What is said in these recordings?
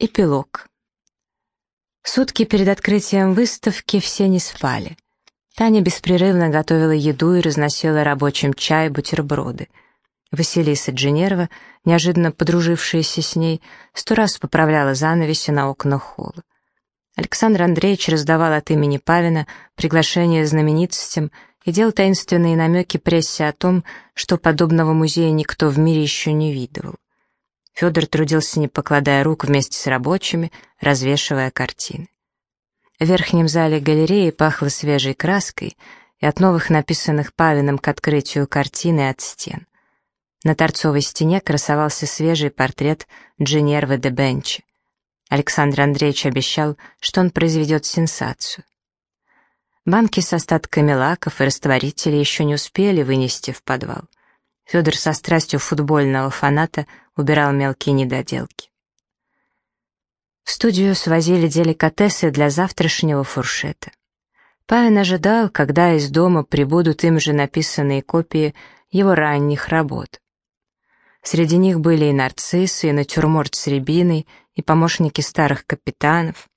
Эпилог. Сутки перед открытием выставки все не спали. Таня беспрерывно готовила еду и разносила рабочим чай, бутерброды. Василиса Дженерова, неожиданно подружившаяся с ней, сто раз поправляла занавеси на окнах холла. Александр Андреевич раздавал от имени Павина приглашения знаменитостям и делал таинственные намеки прессе о том, что подобного музея никто в мире еще не видывал. Федор трудился, не покладая рук, вместе с рабочими, развешивая картины. В верхнем зале галереи пахло свежей краской и от новых написанных Павином к открытию картины от стен. На торцовой стене красовался свежий портрет Дженервы де Бенчи. Александр Андреевич обещал, что он произведет сенсацию. Банки с остатками лаков и растворителей еще не успели вынести в подвал. Федор со страстью футбольного фаната убирал мелкие недоделки. В студию свозили деликатесы для завтрашнего фуршета. Павин ожидал, когда из дома прибудут им же написанные копии его ранних работ. Среди них были и нарциссы, и натюрморт с рябиной, и помощники старых капитанов.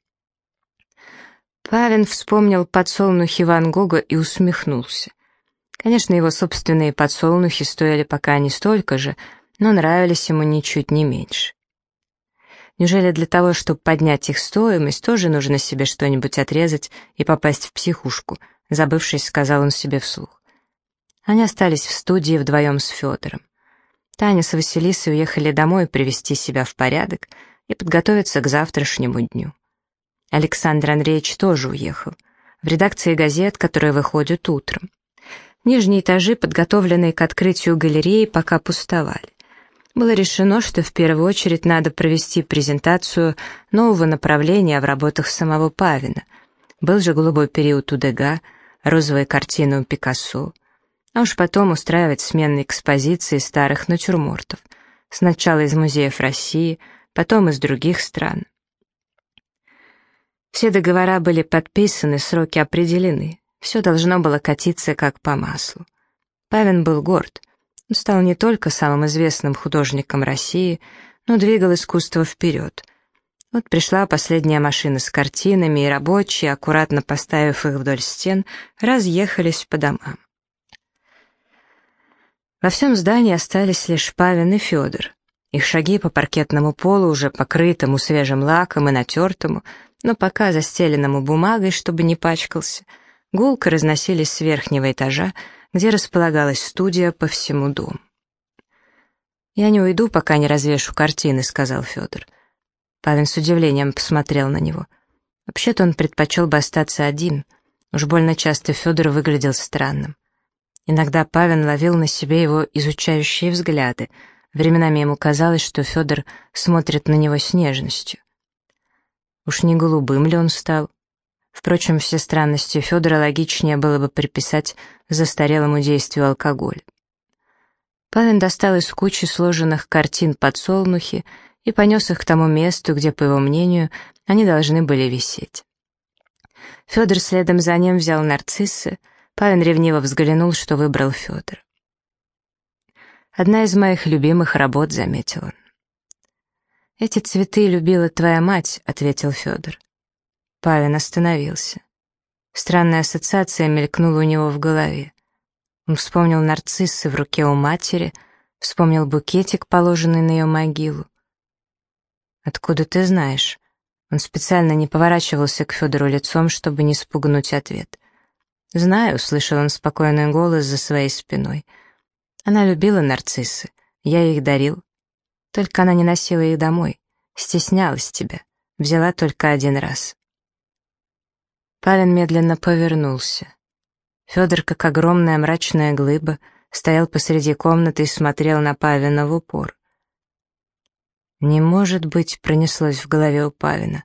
Павин вспомнил подсолнухи Ван Гога и усмехнулся. Конечно, его собственные подсолнухи стоили пока не столько же, но нравились ему ничуть не меньше. Неужели для того, чтобы поднять их стоимость, тоже нужно себе что-нибудь отрезать и попасть в психушку, забывшись, сказал он себе вслух. Они остались в студии вдвоем с Федором. Таня с Василисой уехали домой привести себя в порядок и подготовиться к завтрашнему дню. Александр Андреевич тоже уехал. В редакции газет, которые выходят утром. Нижние этажи, подготовленные к открытию галереи, пока пустовали. Было решено, что в первую очередь надо провести презентацию нового направления в работах самого Павина. Был же голубой период у Дега, розовые картины у Пикассо. А уж потом устраивать сменные экспозиции старых натюрмортов. Сначала из музеев России, потом из других стран. Все договора были подписаны, сроки определены. Все должно было катиться как по маслу. Павин был горд. Он стал не только самым известным художником России, но двигал искусство вперед. Вот пришла последняя машина с картинами, и рабочие, аккуратно поставив их вдоль стен, разъехались по домам. Во всем здании остались лишь Павин и Федор. Их шаги по паркетному полу, уже покрытому свежим лаком и натертому, но пока застеленному бумагой, чтобы не пачкался — гулко разносились с верхнего этажа, где располагалась студия по всему дому. «Я не уйду, пока не развешу картины», — сказал Федор. Павин с удивлением посмотрел на него. Вообще-то он предпочел бы остаться один. Уж больно часто Федор выглядел странным. Иногда Павин ловил на себе его изучающие взгляды. Временами ему казалось, что Федор смотрит на него с нежностью. Уж не голубым ли он стал? Впрочем, все странности Федора логичнее было бы приписать застарелому действию алкоголя. Павин достал из кучи сложенных картин подсолнухи и понес их к тому месту, где, по его мнению, они должны были висеть. Федор следом за ним взял нарциссы, Павин ревниво взглянул, что выбрал Федор. «Одна из моих любимых работ», — заметил он. «Эти цветы любила твоя мать», — ответил Федор. Павин остановился. Странная ассоциация мелькнула у него в голове. Он вспомнил нарциссы в руке у матери, вспомнил букетик, положенный на ее могилу. «Откуда ты знаешь?» Он специально не поворачивался к Федору лицом, чтобы не спугнуть ответ. «Знаю», — услышал он спокойный голос за своей спиной. «Она любила нарциссы, я их дарил. Только она не носила их домой, стеснялась тебя, взяла только один раз». Павин медленно повернулся. Федор, как огромная мрачная глыба, стоял посреди комнаты и смотрел на Павина в упор. «Не может быть», — пронеслось в голове у Павина,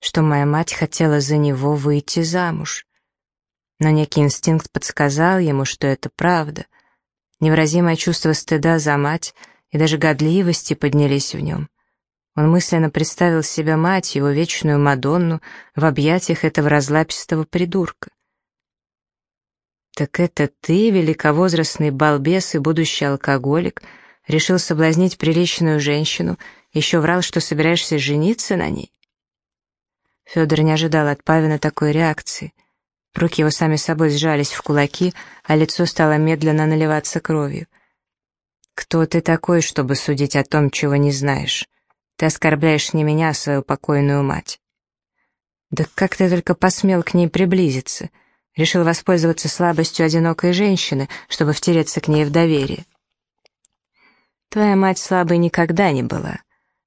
что моя мать хотела за него выйти замуж. Но некий инстинкт подсказал ему, что это правда. Невыразимое чувство стыда за мать и даже годливости поднялись в нем. Он мысленно представил себя мать, его вечную Мадонну, в объятиях этого разлапистого придурка. «Так это ты, великовозрастный балбес и будущий алкоголик, решил соблазнить приличную женщину Еще врал, что собираешься жениться на ней. Федор не ожидал от Павина такой реакции. Руки его сами собой сжались в кулаки, а лицо стало медленно наливаться кровью. «Кто ты такой, чтобы судить о том, чего не знаешь? Ты оскорбляешь не меня, а свою покойную мать». «Да как ты только посмел к ней приблизиться?» Решил воспользоваться слабостью одинокой женщины, чтобы втереться к ней в доверие. Твоя мать слабой никогда не была,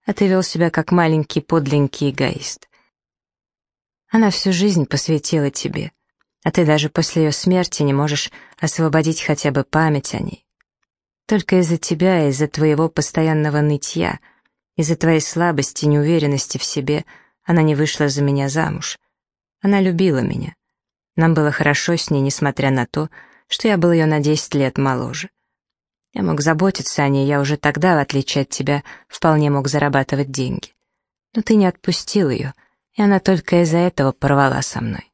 а ты вел себя как маленький подленький эгоист. Она всю жизнь посвятила тебе, а ты даже после ее смерти не можешь освободить хотя бы память о ней. Только из-за тебя, из-за твоего постоянного нытья, из-за твоей слабости и неуверенности в себе она не вышла за меня замуж. Она любила меня. Нам было хорошо с ней, несмотря на то, что я был ее на 10 лет моложе. Я мог заботиться о ней, я уже тогда, в отличие от тебя, вполне мог зарабатывать деньги. Но ты не отпустил ее, и она только из-за этого порвала со мной.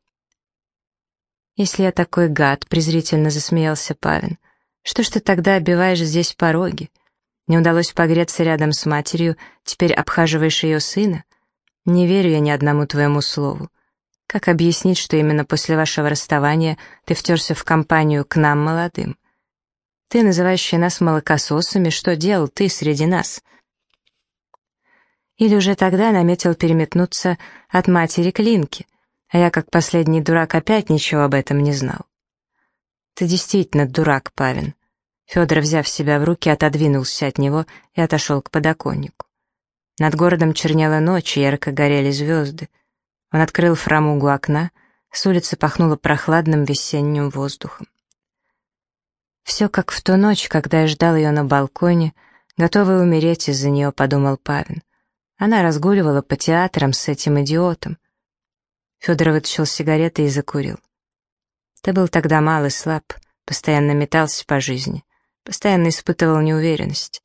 «Если я такой гад», — презрительно засмеялся Павин, «что ж ты тогда обиваешь здесь пороги? Не удалось погреться рядом с матерью, теперь обхаживаешь ее сына? Не верю я ни одному твоему слову. Как объяснить, что именно после вашего расставания ты втерся в компанию к нам, молодым? Ты, называющий нас молокососами, что делал ты среди нас? Или уже тогда наметил переметнуться от матери к Линке, а я, как последний дурак, опять ничего об этом не знал. Ты действительно дурак, Павин. Федор, взяв себя в руки, отодвинулся от него и отошел к подоконнику. Над городом чернела ночь, ярко горели звезды. Он открыл фрамугу окна, с улицы пахнуло прохладным весенним воздухом. Все как в ту ночь, когда я ждал ее на балконе, готовый умереть из-за нее, подумал Павин. Она разгуливала по театрам с этим идиотом. Федор вытащил сигареты и закурил. Ты был тогда мал и слаб, постоянно метался по жизни, постоянно испытывал неуверенность.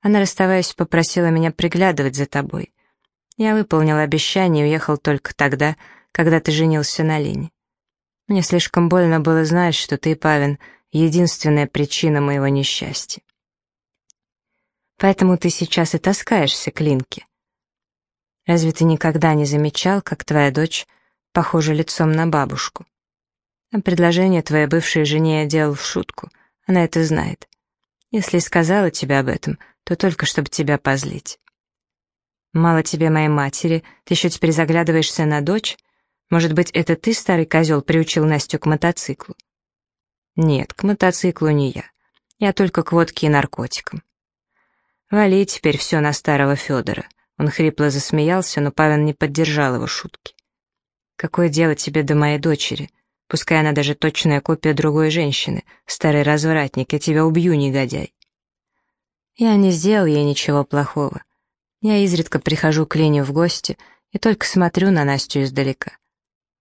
Она, расставаясь, попросила меня приглядывать за тобой. Я выполнил обещание и уехал только тогда, когда ты женился на Лине. Мне слишком больно было знать, что ты, Павин, единственная причина моего несчастья. Поэтому ты сейчас и таскаешься к Линке. Разве ты никогда не замечал, как твоя дочь похожа лицом на бабушку? А предложение твоей бывшей жене я делал в шутку, она это знает. Если сказала тебе об этом, то только чтобы тебя позлить. Мало тебе моей матери, ты еще теперь заглядываешься на дочь? Может быть, это ты, старый козел, приучил Настю к мотоциклу? Нет, к мотоциклу не я. Я только к водке и наркотикам. Вали теперь все на старого Федора. Он хрипло засмеялся, но Павел не поддержал его шутки. Какое дело тебе до моей дочери? Пускай она даже точная копия другой женщины, старый развратник, я тебя убью, негодяй. Я не сделал ей ничего плохого. Я изредка прихожу к Лене в гости и только смотрю на Настю издалека.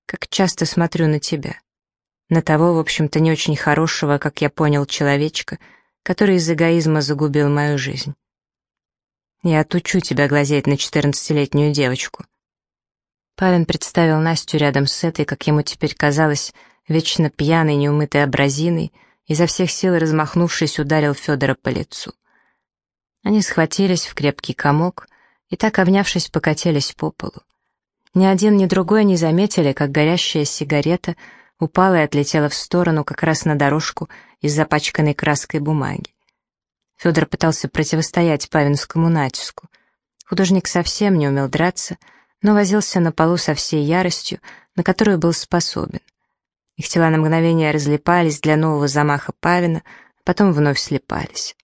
Как часто смотрю на тебя. На того, в общем-то, не очень хорошего, как я понял, человечка, который из эгоизма загубил мою жизнь. Я отучу тебя глазеть на четырнадцатилетнюю девочку. Павин представил Настю рядом с этой, как ему теперь казалось, вечно пьяной, неумытой абразиной, изо всех сил размахнувшись, ударил Федора по лицу. Они схватились в крепкий комок и так, обнявшись, покатились по полу. Ни один, ни другой не заметили, как горящая сигарета упала и отлетела в сторону как раз на дорожку из запачканной краской бумаги. Федор пытался противостоять павинскому натиску. Художник совсем не умел драться, но возился на полу со всей яростью, на которую был способен. Их тела на мгновение разлипались для нового замаха Павина, а потом вновь слепались.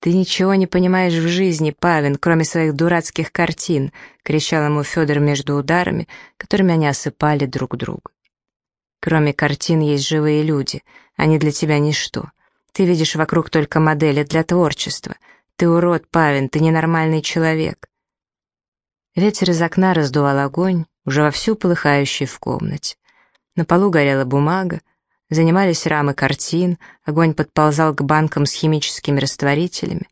«Ты ничего не понимаешь в жизни, Павин, кроме своих дурацких картин», — кричал ему Федор между ударами, которыми они осыпали друг друга. «Кроме картин есть живые люди, они для тебя ничто. Ты видишь вокруг только модели для творчества. Ты урод, Павин, ты ненормальный человек». Ветер из окна раздувал огонь, уже вовсю полыхающий в комнате. На полу горела бумага, Занимались рамы картин, огонь подползал к банкам с химическими растворителями.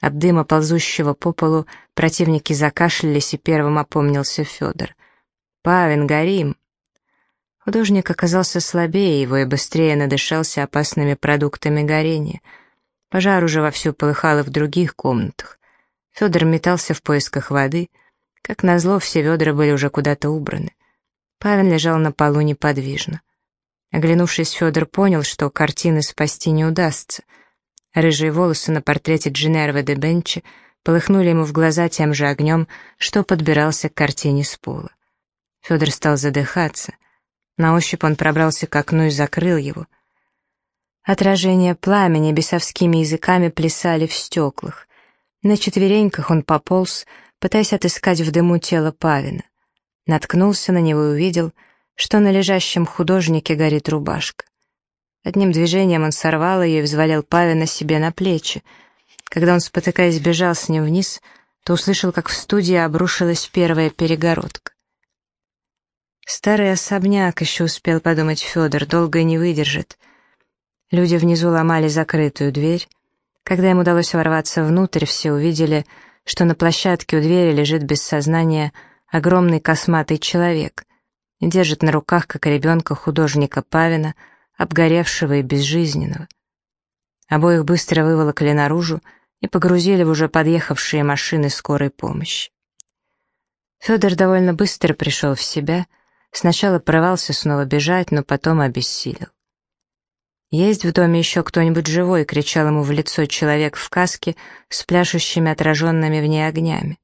От дыма, ползущего по полу, противники закашлялись, и первым опомнился Федор. «Павин, горим!» Художник оказался слабее его и быстрее надышался опасными продуктами горения. Пожар уже вовсю полыхал и в других комнатах. Федор метался в поисках воды. Как назло, все ведра были уже куда-то убраны. Павел лежал на полу неподвижно. Оглянувшись, Федор понял, что картины спасти не удастся. Рыжие волосы на портрете Дженервы де Бенчи полыхнули ему в глаза тем же огнем, что подбирался к картине с пола. Федор стал задыхаться. На ощупь он пробрался к окну и закрыл его. Отражения пламени бесовскими языками плясали в стеклах. На четвереньках он пополз, пытаясь отыскать в дыму тело Павина. Наткнулся на него и увидел, что на лежащем художнике горит рубашка. Одним движением он сорвал ее и взвалил Павина себе на плечи. Когда он, спотыкаясь, бежал с ним вниз, то услышал, как в студии обрушилась первая перегородка. Старый особняк, еще успел подумать Федор, долго не выдержит. Люди внизу ломали закрытую дверь. Когда им удалось ворваться внутрь, все увидели, что на площадке у двери лежит без сознания огромный косматый человек и держит на руках, как ребенка художника Павина, обгоревшего и безжизненного. Обоих быстро выволокли наружу и погрузили в уже подъехавшие машины скорой помощи. Федор довольно быстро пришел в себя, сначала порывался снова бежать, но потом обессилел. «Есть в доме еще кто-нибудь живой?» — кричал ему в лицо человек в каске с пляшущими отраженными в ней огнями.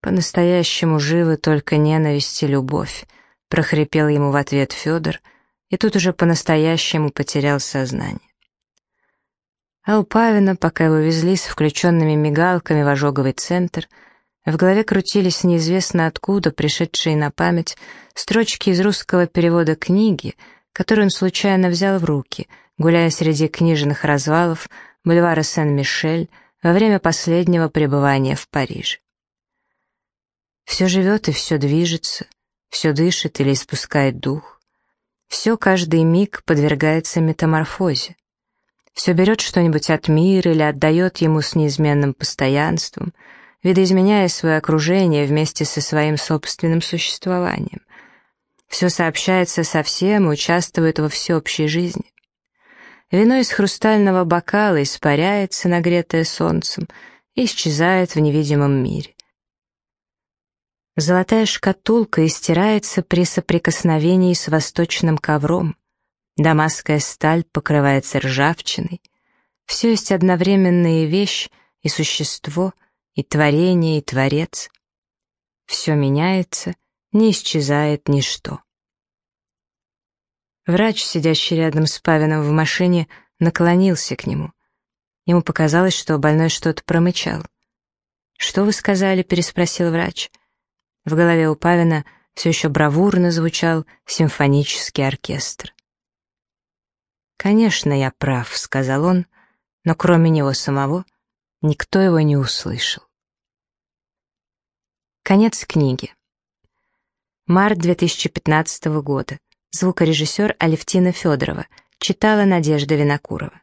«По-настоящему живы только ненависть и любовь», — прохрипел ему в ответ Федор — и тут уже по-настоящему потерял сознание. А у Павина, пока его везли с включенными мигалками в ожоговый центр, в голове крутились неизвестно откуда пришедшие на память строчки из русского перевода книги, которую он случайно взял в руки, гуляя среди книжных развалов бульвара Сен-Мишель во время последнего пребывания в Париже. Все живет и все движется, все дышит или испускает дух. Все каждый миг подвергается метаморфозе. Все берет что-нибудь от мира или отдает ему с неизменным постоянством, видоизменяя свое окружение вместе со своим собственным существованием. Все сообщается со всем и участвует во всеобщей жизни. Вино из хрустального бокала испаряется, нагретое солнцем, и исчезает в невидимом мире. Золотая шкатулка истирается при соприкосновении с восточным ковром. Дамасская сталь покрывается ржавчиной. Все есть одновременно вещь, и существо, и творение, и творец. Все меняется, не исчезает ничто. Врач, сидящий рядом с Павином в машине, наклонился к нему. Ему показалось, что больной что-то промычал. «Что вы сказали?» — переспросил врач. В голове у Павина все еще бравурно звучал симфонический оркестр. «Конечно, я прав», — сказал он, но кроме него самого никто его не услышал. Конец книги. Март 2015 года. Звукорежиссер Алевтина Федорова. Читала Надежда Винокурова.